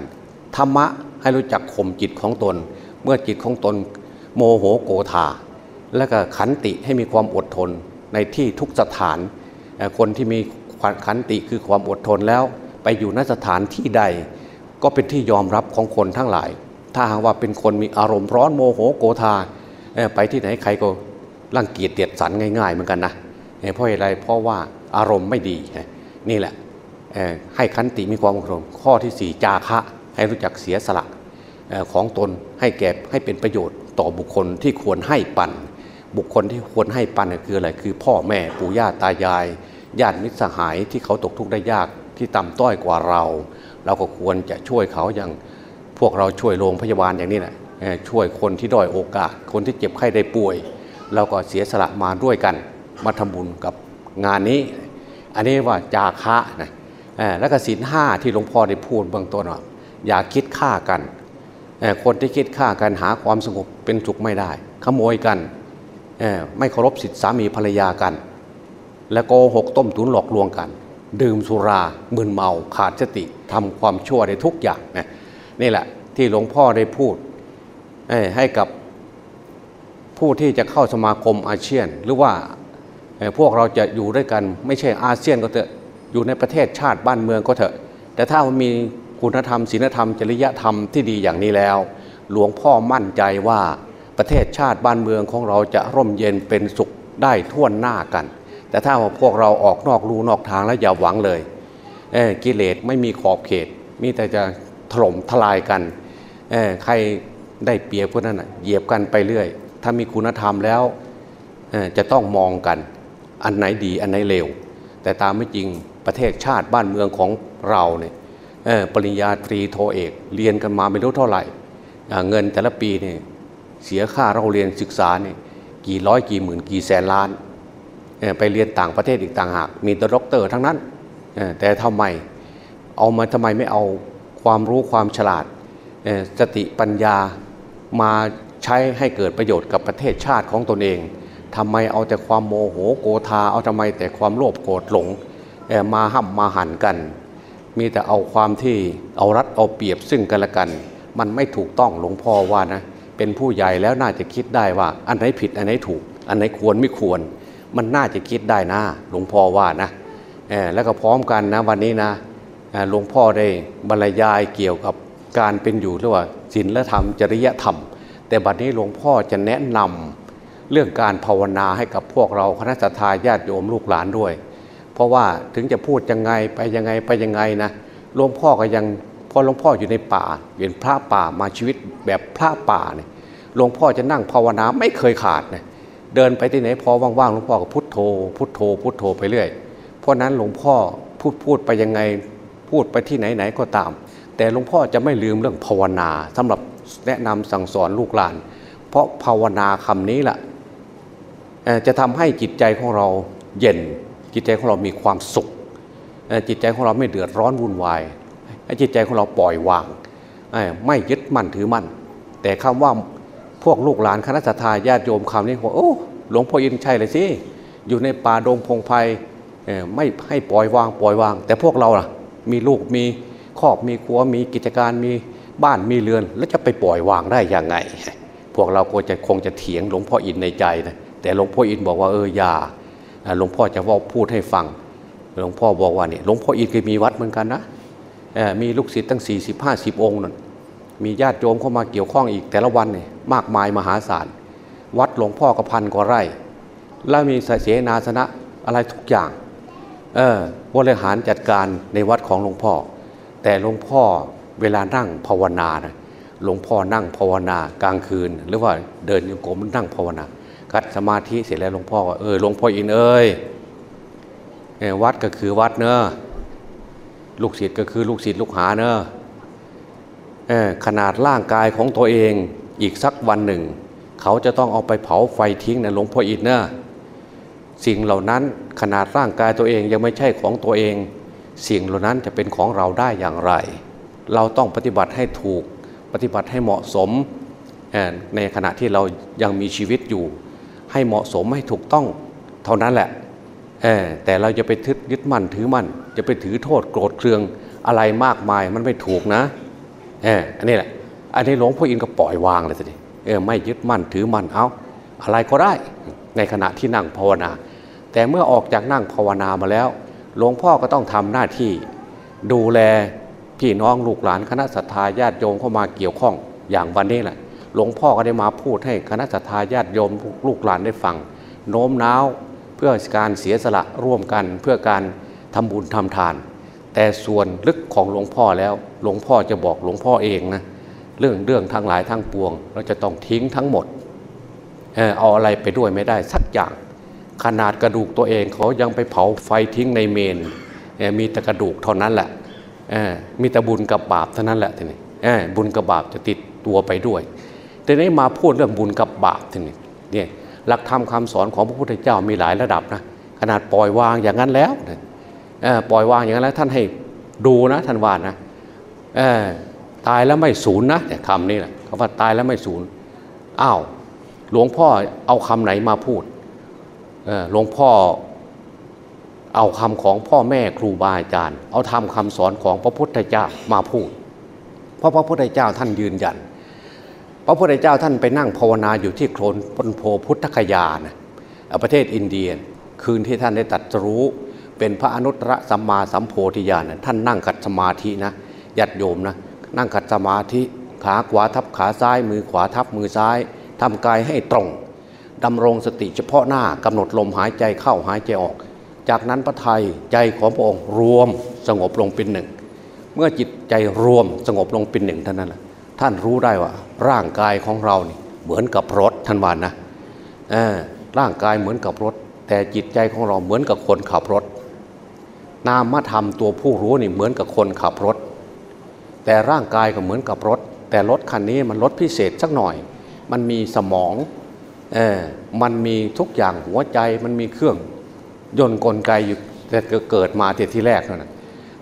ธรรมะ ให้รู้จักข่มจิตของตน เมื่อจิตของตน โมโหโกธาและก็ขันติให้มีความอดทนในที่ทุกสถาน คนที่มีขันติคือความอดทนแล้ว ไปอยู่ณสถานที่ใด ก็เป็นที่ยอมรับของคนทั้งหลาย ถ้าหากว่าเป็นคนมีอารมณ์ร้อนโมโหโกธาไปที่ไหนใครก็รังเกียจเดียดสันง่ายๆเหมือนกันนะเพราะอะไรเพราะว่าอารมณ์ไม่ดีนี่แหละให้ขันติมีความอดทนข้อที่สี่จาคะ ให้รู้จักเสียสละของตนให้แก่ให้เป็นประโยชน์ต่อบุคคลที่ควรให้ปัน บุคคลที่ควรให้ปันคืออะไรคือ พ่อแม่ปู่ย่าตายาย ญาติมิตรสหายที่เขาตกทุกข์ได้ยากที่ต่ำต้อยกว่าเรา เราก็ควรจะช่วยเขาอย่างพวกเราช่วยโรงพยาบาลอย่างนี้แหละช่วยคนที่ด้อยโอกาส คนที่เจ็บไข้ได้ป่วย เราก็เสียสละมาด้วยกัน มาทำบุญกับงานนี้ อันนี้ว่าจาคะนะแล้วก็ศีลห้าที่หลวงพ่อได้พูดเบื้องต้นว่า อย่าคิดฆ่ากัน คนที่คิดฆ่ากันหาความสงบเป็นสุขไม่ได้ ขโมยกัน ไม่เคารพสิทธิสามีภรรยากัน และโกหกต้มตุนหลอกลวงกัน ดื่มสุรามึนเมาขาดสติทำความชั่วในทุกอย่างนนี่แหละที่หลวงพ่อได้พูดให้กับผู้ที่จะเข้าสมาคมอาเซียน หรือว่าพวกเราจะอยู่ด้วยกันไม่ใช่อาเซียนก็เถอะอยู่ในประเทศชาติบ้านเมืองก็เถอะ แต่ถ้ามันมี คุณธรรมศีลธรรม จริยธรรมที่ดีอย่างนี้แล้ว หลวงพ่อมั่นใจว่าประเทศชาติบ้านเมืองของเราจะร่มเย็นเป็นสุขได้ท่วนหน้ากัน แต่ถ้าว่าพวกเราออกนอกรูนอกทางแล้วอย่าหวังเลยเกิเลสไม่มีขอบเขต มีแต่จะถล่มทลายกันใครได้เปรียบพวกนั้นเหยียบกันไปเรื่อย ถ้ามีคุณธรรมแล้วจะต้องมองกัน อันไหนดีอันไหนเลวแต่ตามไม่จริงประเทศชาติบ้านเมืองของเราเนี่ย ปริญญาตรีโทเอก เรียนกันมาไม่รู้เท่าไหร่เงินแต่ละปีเนี่ยเสียค่าเราเรียนศึกษาเนี่ยกี่ร้อยกี่หมื่นกี่แสนล้าน ไปเรียนต่างประเทศอีกต่างหาก มีตัวด็อกเตอร์ทั้งนั้น แต่ทำไมเอามาทำไมไม่เอาความรู้ความฉลาดสติปัญญามาใช้ให้เกิดประโยชน์กับประเทศชาติของตนเองทำไมเอาแต่ความโมโหโกธาเอาทำไมแต่ความโลภโกรธหลงมาห้ำมาหันกัน มีแต่เอาความที่เอารัดเอาเปรียบซึ่งกันและกัน มันไม่ถูกต้องหลวงพ่อว่านะเป็นผู้ใหญ่แล้วน่าจะคิดได้ว่า อันไหนผิดอันไหนถูก อันไหนควรไม่ควร มันน่าจะคิดได้นะหลวงพ่อว่านะแล้วก็พร้อมกันนะวันนี้นะหลวงพ่อได้บรรยายเกี่ยวกับการเป็นอยู่หรือว่าศีลธรรมจริยธรรม แต่บัดนี้หลวงพ่อจะแนะนำเรื่องการภาวนาให้กับพวกเราคณะทาญาติโยมลูกหลานด้วย ราะว่าถึงจะพูดยังไงไปยังไงไปยังไงนะหลวงพ่อก็ยังพอหลวงพ่ออยู่ในป่าเป็นพระป่ามาชีวิตแบบพระป่าเนี่ยหลวงพ่อจะนั่งภาวนาไม่เคยขาดเนะเดินไปที่ไหนพอว่างๆหลวงพ่อก็พุทโธ พุทโธ พุทโธไปเรื่อย เพราะนั้นหลวงพ่อพูดพูดไปยังไงพูดไปที่ไหนไหนก็ตาม แต่หลวงพ่อจะไม่ลืมเรื่องภาวนาสำหรับแนะนำสั่งสอนลูกหลาน เพราะภาวนาคำนี้แหละจะทำให้จิตใจของเราเย็น จิตใจของเรามีความสุข จิตใจของเราไม่เดือดร้อนวุ่นวายจิตใจของเราปล่อยวาง ไม่ยึดมั่นถือมั่น แต่คำว่าพวกลูกหลานคณะสัตยาญาติโยมคำนี้บอกโอ้หลวงพ่ออินใช่เลยสิอยู่ในป่าดงพงไพ่ไม่ให้ปล่อยวางปล่อยวาง แต่พวกเราล่ะ มีลูกมีครอบมีครัวมีกิจการมีบ้านมีเรือน แล้วจะไปปล่อยวางได้ยังไง พวกเราก็จะคงจะเถียงหลวงพ่ออินในใจนะแต่หลวงพ่ออินบอกว่าเอออย่า หลวงพ่อจะว่าพูดให้ฟัง หลวงพ่อบอกว่าเนี่ยหลวงพ่ออินเคยมีวัดเหมือนกันนะมีลูกศิษย์ตั้ง 4 0 50 องค์นั่นมีญาติโยมเข้ามาเกี่ยวข้องอีกแต่ละวันเนี่ยมากมายมหาศาล วัดหลวงพ่อก็พันกว่าไร่ แล้วมีเสนาสนะอะไรทุกอย่างเออบริหารจัดการในวัดของหลวงพ่อ แต่หลวงพ่อเวลานั่งภาวนานะหลวงพ่อนั่งภาวนากลางคืน หรือว่าเดินโยกมนั่งภาวนา คัดสมาธิเสร็จแล้วหลวงพ่อก็เออหลวงพ่ออินเอ้ยวัดก็คือวัดเนอะลูกศิษย์ก็คือลูกศิษย์ลูกหาเนอะขนาดร่างกายของตัวเองอีกสักวันหนึ่ง เขาจะต้องเอาไปเผาไฟทิ้งนะหลวงพ่ออินเนอะสิ่งเหล่านั้นขนาดร่างกายตัวเองยังไม่ใช่ของตัวเอง สิ่งเหล่านั้นจะเป็นของเราได้อย่างไร เราต้องปฏิบัติให้ถูกปฏิบัติให้เหมาะสมในขณะที่เรายังมีชีวิตอยู่ ให้เหมาะสมให้ถูกต้องเท่านั้นแหละแต่เราจะไปทึดยึดมั่นถือมั่นจะไปถือโทษโกรธเคืองอะไรมากมายมันไม่ถูกนะเอออันนี้แหละอันนี้หลวงพ่ออินก็ปล่อยวางเลยสิเออไม่ยึดมั่นถือมั่นเอาอะไรก็ได้ในขณะที่นั่งภาวนา แต่เมื่อออกจากนั่งภาวนามาแล้ว หลวงพ่อก็ต้องทำหน้าที่ ดูแลพี่น้องลูกหลานคณะสัตยาญาติโยมเข้ามาเกี่ยวข้องอย่างวันนี้แหละ หลวงพ่อก็ได้มาพูดให้คณะสัตยาญาติโยมลูกหลานได้ฟัง โน้มน้าวเพื่อการเสียสละร่วมกันเพื่อการทำบุญทำทาน แต่ส่วนลึกของหลวงพ่อแล้วหลวงพ่อจะบอกหลวงพ่อเองนะเรื่องเรื่องทั้งหลายทั้งปวง เราจะต้องทิ้งทั้งหมดเออเอาอะไรไปด้วยไม่ได้สักอย่าง ขนาดกระดูกตัวเองเขายังไปเผาไฟทิ้งในเมนมีแต่กระดูกเท่านั้นแหละมีแต่บุญกับบาปเท่านั้นแหละทีนี้บุญกับบาปจะติดตัวไปด้วย แต่นี้มาพูดเรื่องบุญกับบาปทีนี้เนี่ยหลักธรรมคาสอนของพระพุทธเจ้ามีหลายระดับนะขนาดปล่อยวางอย่างนั้นแล้วปล่อยวางอย่างนั้นแล้วท่านให้ดูนะท่านว่านะตายแล้วไม่สูญนะคำนี้แหละคำว่าตายแล้วไม่สูญอ้าวหลวงพ่อเอาคำไหนมาพูดหลวงพ่อเอาคำของพ่อแม่ครูบาอาจารย์ เอาทำคำสอนของพระพุทธเจ้ามาพูด เพราะพระพุทธเจ้าท่านยืนยัน ระพุทธเจ้าท่านไปนั่งภาวนาอยู่ที่โคลนปนโพพุทธคยานะประเทศอินเดียคืนที่ท่านได้ตัดรู้เป็นพระอนุตตรสัมมาสัมโพธิญาณท่านนั่งกัดสมาธินะยัดโยมนะนั่งกัดสมาธิขาขวาทับขาซ้าย มือขวาทับมือซ้ายทำกายให้ตรงดำรงสติเฉพาะหน้ากำหนดลมหายใจเข้าหายใจออก จากนั้นพระไทยใจของพระองค์รวมสงบลงเป็นหนึ่ง เมื่อจิตใจรวมสงบลงเป็นหนึ่งเท่านั้นแหละ ท่านรู้ได้ว่า ร่างกายของเราเนี่เหมือนกับรถท่านวานนะร่างกายเหมือนกับรถ แต่จิตใจของเราเหมือนกับคนขับรถ นามธรรมตัวผู้รู้นี่เหมือนกับคนขับรถ แต่ร่างกายก็เหมือนกับรถ แต่รถคันนี้มันรถพิเศษสักหน่อย มันมีสมองเออมันมีทุกอย่างหัวใจมันมีเครื่อง ยนต์กลไกอยู่แต่เกิดมาแต่ที่แรกนะ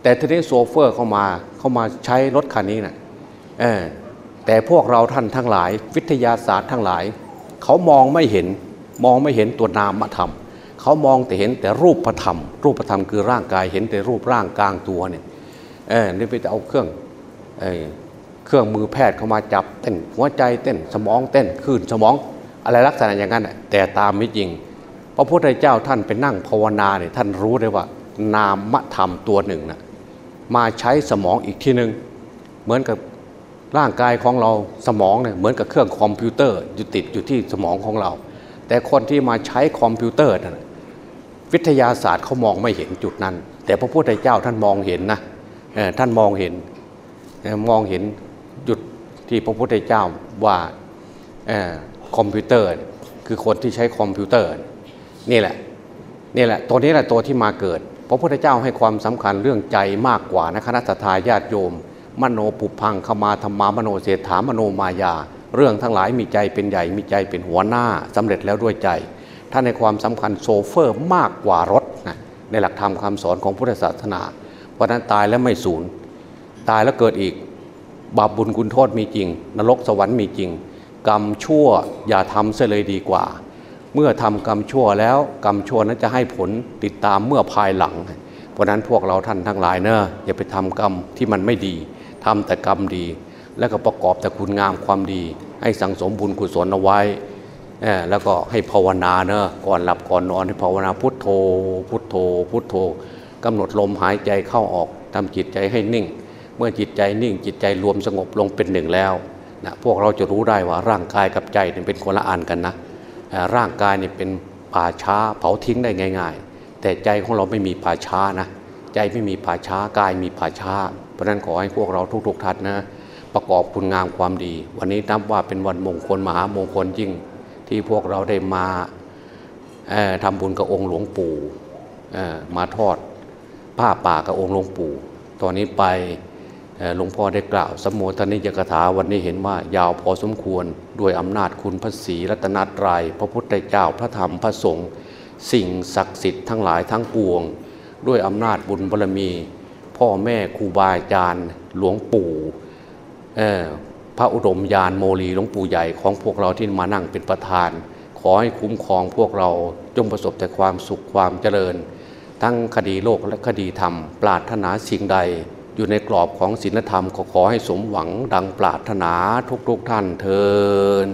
แต่ทีนี้โซเฟอร์เข้ามาเข้ามาใช้รถคันนี้นะเออ แต่พวกเราท่านทั้งหลาย วิทยาศาสตร์ทั้งหลาย เขามองไม่เห็นมองไม่เห็นตัวนามธรรม เขามองแต่เห็นแต่รูปธรรม รูปธรรมคือร่างกายเห็นแต่รูปร่างกลางตัวเนี่ยเออนี่ไปเอาเครื่องเออเครื่องมือแพทย์เข้ามาจับเต้นหัวใจเต้นสมองเต้นคลื่นสมองอะไรลักษณะอย่างนั้นแต่ตามไม่จริง พระพุทธเจ้าท่านไปนั่งภาวนาเนี่ยท่านรู้ได้ว่านามธรรมตัวหนึ่งนะมาใช้สมองอีกทีหนึ่งเหมือนกับ ร่างกายของเราสมองเนี่ยเหมือนกับเครื่องคอมพิวเตอร์อยู่ติดอยู่ที่สมองของเรา แต่คนที่มาใช้คอมพิวเตอร์นะวิทยาศาสตร์เขามองไม่เห็นจุดนั้น แต่พระพุทธเจ้าท่านมองเห็นนะท่านมองเห็นมองเห็นจุดที่พระพุทธเจ้าว่าคอมพิวเตอร์คือคนที่ใช้คอมพิวเตอร์นี่แหละนี่แหละตัวนี้แหละตัวที่มาเกิด พระพุทธเจ้าให้ความสำคัญเรื่องใจมากกว่านะคณะศรัทธาญาติโยม มโนปุพพังคมาธัมมามโนเสฏฐามโนมยา เรื่องทั้งหลายมีใจเป็นใหญ่มีใจเป็นหัวหน้าสำเร็จแล้วด้วยใจท่านในความสำคัญโซเฟอร์มากกว่ารถนะในหลักธรรมคาสอนของพุทธศาสนา เพราะนั้นตายแล้วไม่สูญตายแล้วเกิดอีก บาปบุญคุณโทษมีจริง นรกสวรรค์มีจริง กรรมชั่วอย่าทำเสียเลยดีกว่า เมื่อทำกรรมชั่วแล้วกรรมชั่วนั้นจะให้ผลติดตามเมื่อภายหลัง เพราะนั้นพวกเราท่านทั้งหลายเนอะอย่าไปทำกรรมที่มันไม่ดี ทำแต่กรรมดี แล้วก็ประกอบแต่คุณงามความดี ให้สังสมบุญกุศลเอาไว้แล้วก็ให้ภาวนาเนอะก่อนหลับก่อนนอนให้ภาวนาพุทโธ พุทโธ พุทโธกำหนดลมหายใจเข้าออกทำจิตใจให้นิ่ง เมื่อจิตใจนิ่งจิตใจรวมสงบลงเป็นหนึ่งแล้วนะพวกเราจะรู้ได้ว่าร่างกายกับใจเป็นคนละอันกันนะร่างกายเนี่ยเป็นป่าช้าเผาทิ้งได้ง่าย ๆ แต่ใจของเราไม่มีป่าช้านะ ใจไม่มีป่าช้ากายมีป่าช้า เพราะนั้นขอให้พวกเราทุกๆท่านนะประกอบคุณงามความดี วันนี้นับว่าเป็นวันมงคลมหามงคลยิ่งที่พวกเราได้มาทำบุญกับองค์หลวงปู่มาทอดผ้าป่ากับองค์หลวงปู่ ตอนนี้ไปหลวงพ่อได้กล่าวสมโภชนิยกถาวันนี้เห็นว่ายาวพอสมควรด้วยอำนาจคุณพระศรีรัตนตรยัยพระพุทธเจ้าพระธรรมพระสงฆ์สิ่งศักดิ์สิทธิ์ทั้งหลายทั้งปวง ด้วยอำนาจบุญบารมี พ่อแม่ครูบาอาจารย์หลวงปู่พระอุดมยานโมลีหลวงปู่ใหญ่ของพวกเราที่มานั่งเป็นประธาน ขอให้คุ้มครองพวกเราจงประสบแต่ความสุขความเจริญ ทั้งคดีโลกและคดีธรรม ปราถนาสิ่งใด อยู่ในกรอบของศีลธรรมขอขอให้สมหวังดังปราถนาทุกๆทท่านเทิน